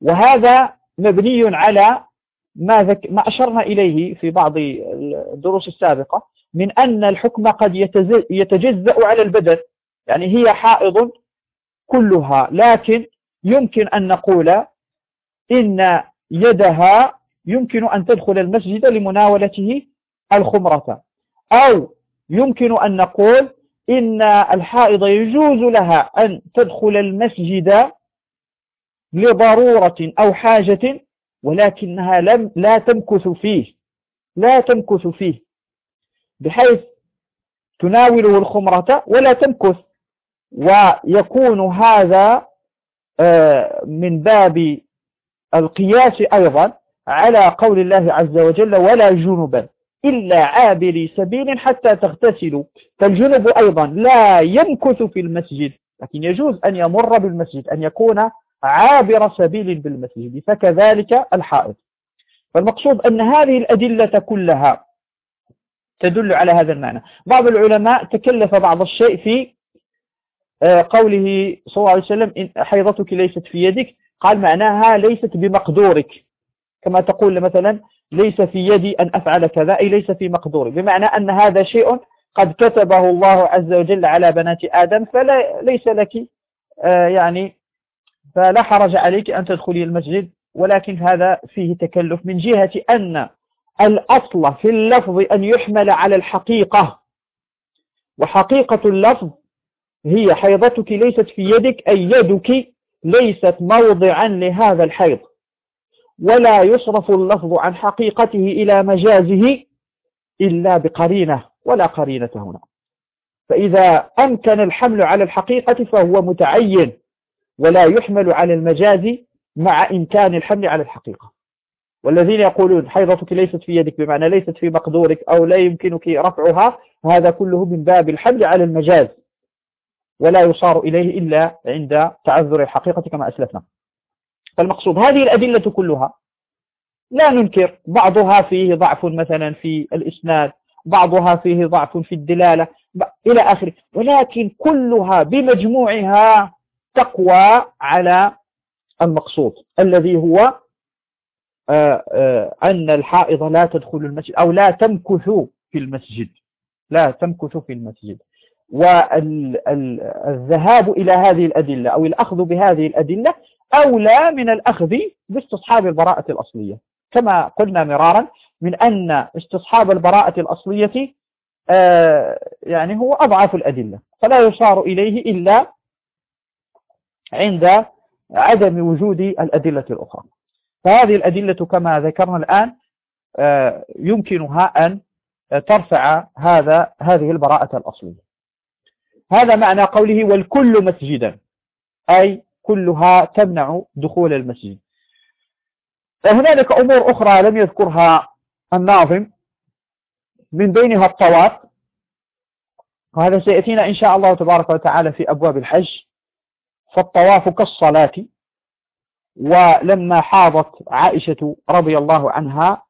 وهذا مبني على ما, ذك ما أشرنا إليه في بعض الدروس السابقة من أن الحكم قد يتجزأ على البدن. يعني هي حائض كلها. لكن يمكن أن نقول إن يدها يمكن أن تدخل المسجد لمناولته الخمرة. أو يمكن أن نقول إن الحائض يجوز لها أن تدخل المسجد لضرورة أو حاجة ولكنها لم لا تمكث فيه. لا تمكث فيه. بحيث تناوله الخمرة ولا تمكث. ويكون هذا آه، من باب القياس أيضا على قول الله عز وجل ولا جنبا إلا عابري سبيل حتى تغتسلوا فالجنب أيضا لا يمكث في المسجد لكن يجوز أن يمر بالمسجد أن يكون عابر سبيل بالمسجد فكذلك الحائط فالمقصود أن هذه الأدلة كلها تدل على هذا المعنى. بعض العلماء تكلف بعض الشيء في قوله صلى الله عليه وسلم إن حيضتك ليست في يدك. قال معناها ليست بمقدورك. كما تقول مثلا ليس في يدي أن أفعل كذا أي ليس في مقدوري بمعنى أن هذا شيء قد كتبه الله عز وجل على بنات آدم فليس لك آه، يعني فلا حرج عليك أن تدخلي المسجد. ولكن هذا فيه تكلف من جهة أن الأصل في اللفظ أن يحمل على الحقيقة. وحقيقة اللفظ هي حيضتك ليست في يدك أي يدك ليست موضعا لهذا الحيض. ولا يصرف اللفظ عن حقيقته إلى مجازه إلا بقرينة ولا قرينة هنا. فإذا أمكن الحمل على الحقيقة فهو متعين ولا يحمل على المجاز مع إمكان الحمل على الحقيقة. والذين يقولون حيضتك ليست في يدك بمعنى ليست في مقدورك أو لا يمكنك رفعها هذا كله من باب الحمل على المجاز. ولا يصار إليه إلا عند تعذر الحقيقة كما أسلفنا. فالمقصود هذه الأدلة كلها لا ننكر بعضها فيه ضعف مثلا في الإسناد بعضها فيه ضعف في الدلالة إلى آخره. ولكن كلها بمجموعها تقوى على المقصود الذي هو آه، آه، أن الحائض لا تدخل المسجد أو لا تمكث في المسجد. لا تمكث في المسجد. والذهاب إلى هذه الأدلة أو الأخذ بهذه الأدلة أولى من الأخذ باستصحاب البراءة الأصلية. كما قلنا مرارا من أن استصحاب البراءة الأصلية آه، يعني هو أضعف الأدلة فلا يصار إليه إلا عند عدم وجود الأدلة الأخرى. فهذه الأدلة كما ذكرنا الآن آه، يمكنها أن ترفع هذا هذه البراءة الأصلية. هذا معنى قوله والكل مسجدا. أي كلها تمنع دخول المسجد. وهنالك أمور أخرى لم يذكرها الناظم من بينها الطواف. وهذا سيأتينا إن شاء الله تبارك وتعالى في أبواب الحج. فالطواف كالصلاة. ولما حاضت عائشة رضي الله عنها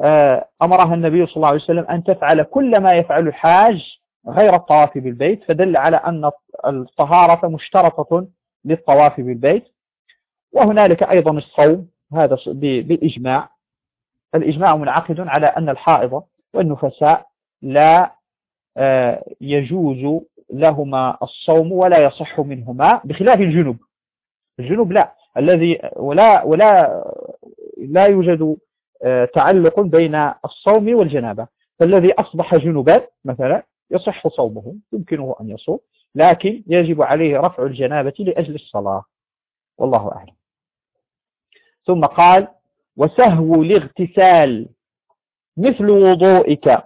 آه، أمرها النبي صلى الله عليه وسلم أن تفعل كل ما يفعل الحاج غير الطواف بالبيت فدل على أن الطهارة مشترطة للطواف بالبيت. وهنالك أيضا الصوم هذا بالإجماع. الإجماع منعقد على أن الحائض والنفساء لا آه، يجوز لهما الصوم ولا يصح منهما بخلاف الجنوب. الجنوب لا. الذي ولا ولا لا يوجد آه، تعلق بين الصوم والجنابة. فالذي أصبح جنوبا مثلا يصح صومه يمكنه أن يصوم لكن يجب عليه رفع الجنابة لأجل الصلاة. والله أعلم. ثم قال وسهو الاغتسال مثل وضوئك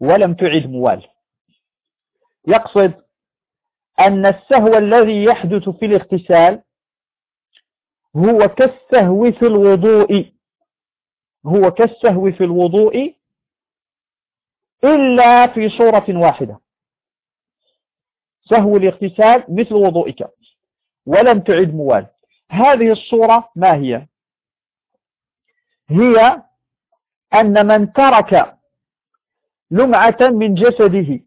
ولم تعد موال. يقصد أن السهو الذي يحدث في الاغتسال هو كالسهو في الوضوء هو كالسهو في الوضوء إلا في صورة واحدة. سهو الاغتسال مثل وضوئك. ولم تعد موال. هذه الصورة ما هي؟ هي أن من ترك لمعة من جسده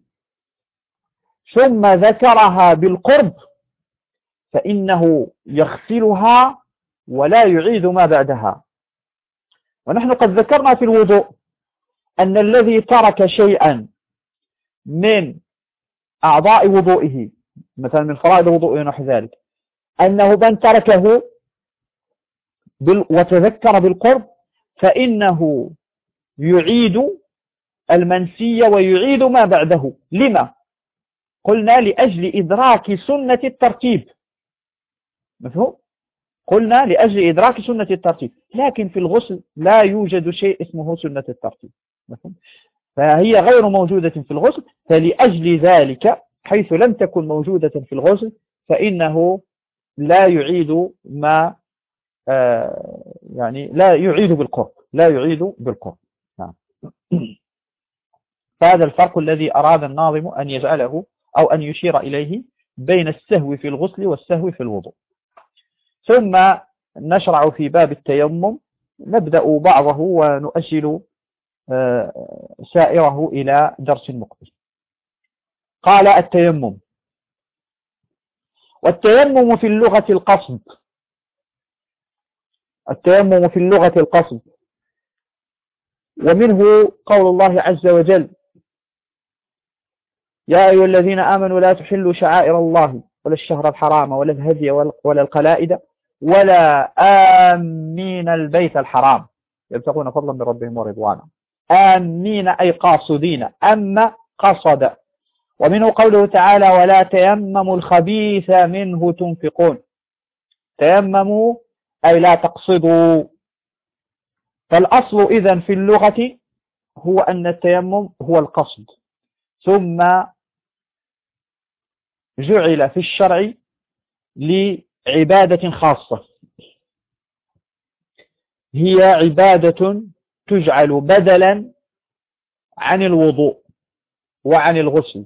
ثم ذكرها بالقرب فإنه يغسلها ولا يعيد ما بعدها. ونحن قد ذكرنا في الوضوء أن الذي ترك شيئا من أعضاء وضوئه مثلا من فرائض وضوئه ونحو ذلك أنه من تركه وتذكر بالقرب فإنه يعيد المنسي ويعيد ما بعده. لما؟ قلنا لأجل إدراك سنة الترتيب. مفهوم؟ قلنا لأجل إدراك سنة الترتيب. لكن في الغسل لا يوجد شيء اسمه سنة الترتيب. فهي غير موجودة في الغسل فلأجل ذلك حيث لم تكن موجودة في الغسل فإنه لا يعيد ما آه يعني لا يعيد بالقرب لا يعيد بالقرب نعم. فهذا الفرق الذي أراد الناظم أن يجعله أو أن يشير إليه بين السهو في الغسل والسهو في الوضوء. ثم نشرع في باب التيمم نبدأ بعضه ونؤجل سائره إلى درس مقبل قال التيمم. والتيمم في اللغة القصد. التيمم في اللغة القصد. ومنه قول الله عز وجل يا أيها الذين آمنوا لا تحلوا شعائر الله ولا الشهر الحرام ولا الهدي ولا القلائد ولا آمين البيت الحرام. يبتغون فضلا من ربهم ورضوانا. آمين أي قاصدين أما قصد. ومنه قوله تعالى ولا تيمموا الخبيث منه تنفقون. تيمموا أي لا تقصدوا. فالأصل إذا في اللغة هو أن التيمم هو القصد. ثم جعل في الشرع لعبادة خاصة. هي عبادة تجعل بدلا عن الوضوء وعن الغسل.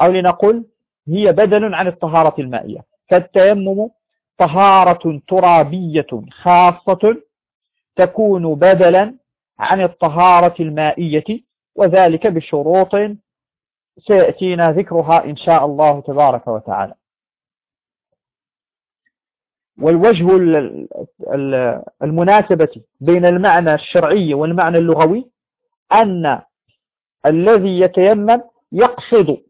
أو لنقول هي بدل عن الطهارة المائية. فالتيمم طهارة ترابية خاصة تكون بدلا عن الطهارة المائية وذلك بشروط سيأتينا ذكرها إن شاء الله تبارك وتعالى. والوجه المناسبة بين المعنى الشرعي والمعنى اللغوي أن الذي يتيمم يقصد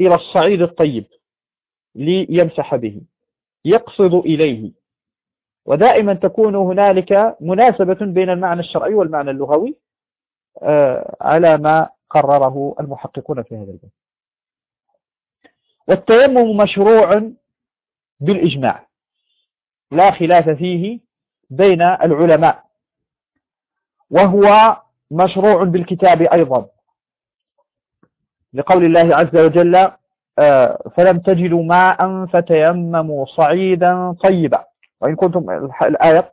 إلى الصعيد الطيب ليمسح به يقصد إليه. ودائما تكون هنالك مناسبة بين المعنى الشرعي والمعنى اللغوي آه، على ما قرره المحققون في هذا الباب. والتيمم مشروع بالإجماع. لا خلاف فيه بين العلماء. وهو مشروع بالكتاب أيضا. لقول الله عز وجل آه، فلم تجدوا ماء فتيمموا صعيدا طيبا. وإن كنتم الآية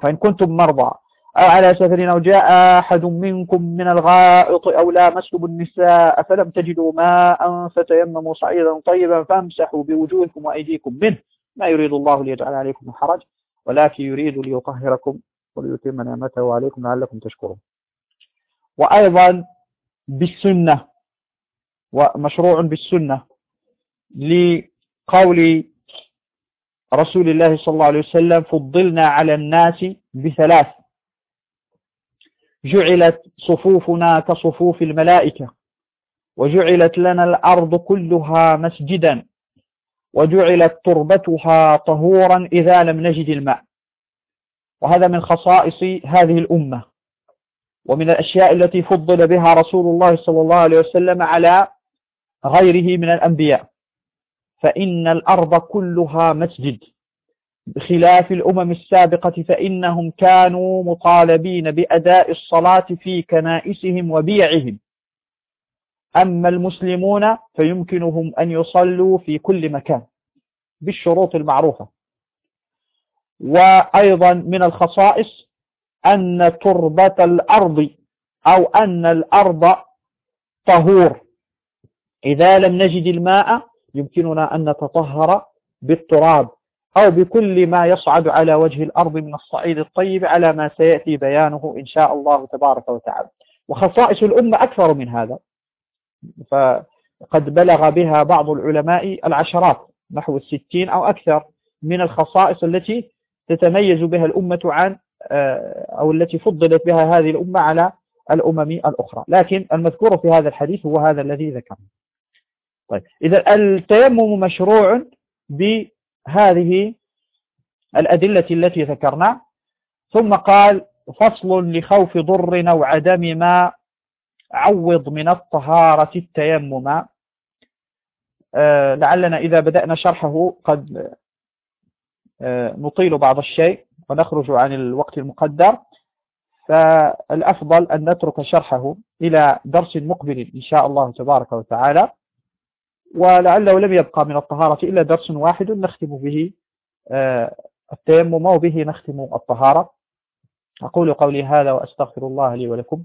فإن كنتم مرضى أو على سفر أو جاء أحد منكم من الغائط أو لامستم النساء فلم تجدوا ماء فتيمموا صعيدا طيبا فامسحوا بوجوهكم وأيديكم منه. ما يريد الله ليجعل عليكم حرج ولكن يريد ليطهركم وليتم نعمته عليكم لعلكم تشكرون. وأيضا بالسنة ومشروع بالسنة لقول رسول الله صلى الله عليه وسلم فضلنا على الناس بثلاث جعلت صفوفنا كصفوف الملائكة وجعلت لنا الأرض كلها مسجدا وجعلت تربتها طهورا إذا لم نجد الماء. وهذا من خصائص هذه الأمة. ومن الأشياء التي فضل بها رسول الله صلى الله عليه وسلم على غيره من الأنبياء. فإن الأرض كلها مسجد. بخلاف الأمم السابقة فإنهم كانوا مطالبين بأداء الصلاة في كنائسهم وبيعهم. أما المسلمون فيمكنهم أن يصلوا في كل مكان بالشروط المعروفة. وأيضا من الخصائص أن تربة الأرض أو أن الأرض طهور. إذا لم نجد الماء يمكننا أن نتطهر بالتراب أو بكل ما يصعد على وجه الأرض من الصعيد الطيب على ما سيأتي بيانه إن شاء الله تبارك وتعالى. وخصائص الأمة أكثر من هذا. فقد بلغ بها بعض العلماء العشرات نحو الستين أو أكثر من الخصائص التي تتميز بها الأمة عن آه، أو التي فضلت بها هذه الأمة على الأمم الأخرى. لكن المذكور في هذا الحديث هو هذا الذي ذكرنا طيب إذا التيمم مشروع بهذه الأدلة التي ذكرنا. ثم قال فصل لخوف ضر أو عدم ما عوض من الطهارة التيمم. آه لعلنا إذا بدأنا شرحه قد آه نطيل بعض الشيء ونخرج عن الوقت المقدر. فالأفضل أن نترك شرحه إلى درس مقبل إن شاء الله تبارك وتعالى. ولعله لم يبقى من الطهارة إلا درس واحد نختم به آه، التيمم وبه نختم الطهارة. أقول قولي هذا وأستغفر الله لي ولكم.